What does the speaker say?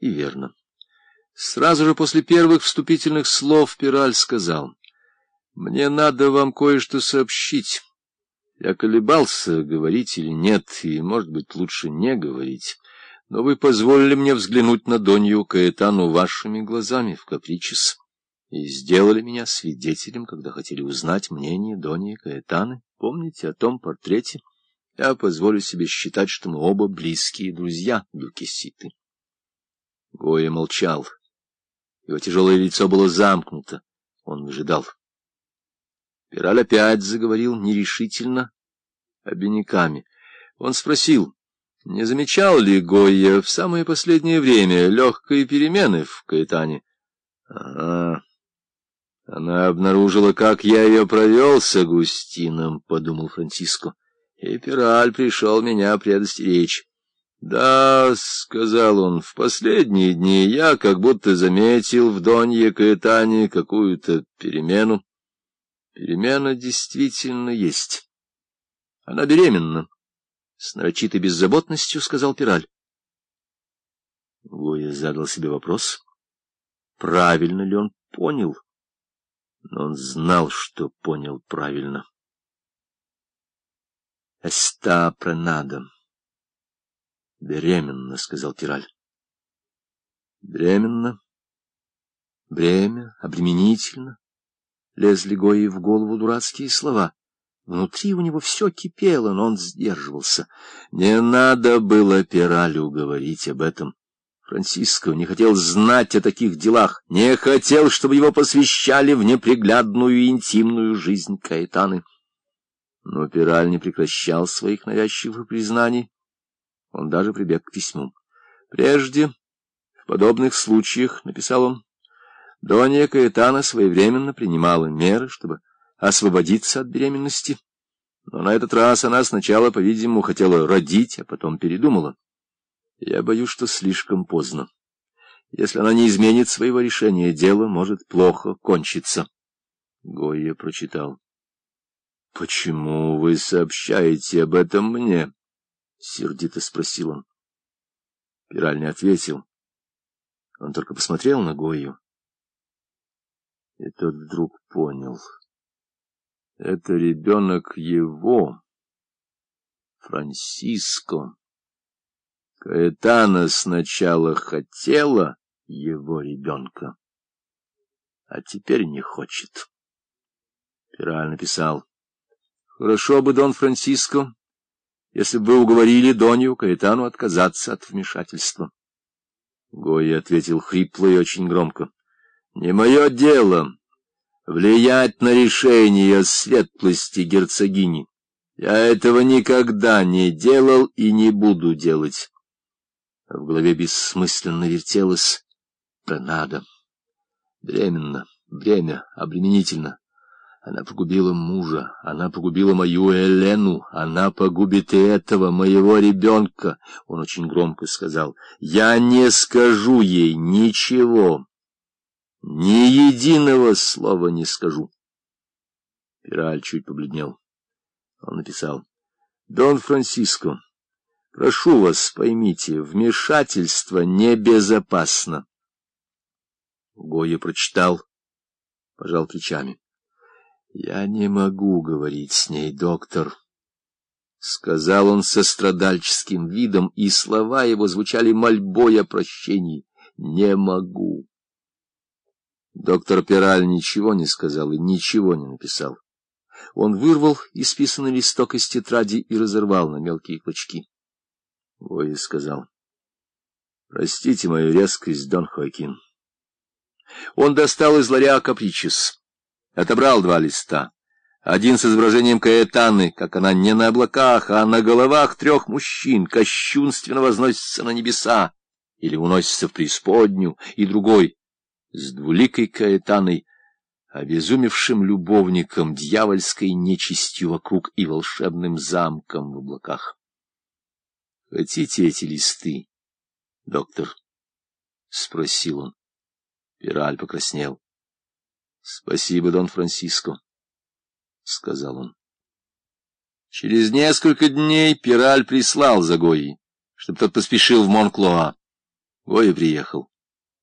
И верно. Сразу же после первых вступительных слов Пираль сказал, «Мне надо вам кое-что сообщить. Я колебался, говорить или нет, и, может быть, лучше не говорить. Но вы позволили мне взглянуть на Донью Каэтану вашими глазами в Капричес и сделали меня свидетелем, когда хотели узнать мнение Доньи Каэтаны. Помните о том портрете? Я позволю себе считать, что мы оба близкие друзья Дукиситы». Гоя молчал. Его тяжелое лицо было замкнуто. Он выжидал. Пираль опять заговорил нерешительно, обиняками. Он спросил, не замечал ли Гойя в самое последнее время легкой перемены в Каэтане? — Ага, она обнаружила, как я ее провел с Агустином, — подумал Франциско, — и Пираль пришел меня предостеречь. «Да», — сказал он, — «в последние дни я как будто заметил в Донье Каэтане какую-то перемену». Перемена действительно есть. Она беременна. С нарочитой беззаботностью сказал Пираль. Гоя задал себе вопрос, правильно ли он понял. Но он знал, что понял правильно. «Эста пронадо». «Беременна», — сказал Тираль. «Беременна. Бремя, обременительно». Лезли Гои в голову дурацкие слова. Внутри у него все кипело, но он сдерживался. Не надо было Пиралю говорить об этом. Франциско не хотел знать о таких делах, не хотел, чтобы его посвящали в неприглядную и интимную жизнь Каэтаны. Но Пираль не прекращал своих навязчивых признаний. Он даже прибег к письму. Прежде, в подобных случаях, — написал он, — Донья Каэтана своевременно принимала меры, чтобы освободиться от беременности. Но на этот раз она сначала, по-видимому, хотела родить, а потом передумала. Я боюсь, что слишком поздно. Если она не изменит своего решения, дело может плохо кончиться. Гойя прочитал. — Почему вы сообщаете об этом мне? — сердито спросил он. Пираль не ответил. Он только посмотрел на Гою. И тот вдруг понял. Это ребенок его, Франсиско. Каэтана сначала хотела его ребенка, а теперь не хочет. Пираль написал. Хорошо бы, Дон Франсиско, если бы вы уговорили Донью Каэтану отказаться от вмешательства. Гоя ответил хрипло и очень громко. — Не мое дело влиять на решение светлости герцогини. Я этого никогда не делал и не буду делать. В голове бессмысленно вертелось «Пронадо». Временно, время обременительно. Она погубила мужа, она погубила мою Элену, она погубит и этого, моего ребенка. Он очень громко сказал, я не скажу ей ничего, ни единого слова не скажу. Пираль чуть побледнел. Он написал, Дон Франциско, прошу вас, поймите, вмешательство небезопасно. Гоя прочитал, пожал плечами. Я не могу говорить с ней, доктор, — сказал он со страдальческим видом, и слова его звучали мольбой о прощении. Не могу. Доктор Пираль ничего не сказал и ничего не написал. Он вырвал исписанный листок из тетради и разорвал на мелкие клочки. Вои сказал, — Простите мою резкость, Дон Хоакин. Он достал из ларя капричес. Отобрал два листа. Один с изображением Каэтаны, как она не на облаках, а на головах трех мужчин, кощунственно возносится на небеса или уносится в преисподнюю, и другой с двуликой Каэтаной, обезумевшим любовником, дьявольской нечистью вокруг и волшебным замком в облаках. — Хотите эти листы, доктор? — спросил он. Пираль покраснел. — Спасибо, Дон Франциско, — сказал он. Через несколько дней Пираль прислал за Гоей, чтобы тот поспешил в Монклоа. Гоя приехал.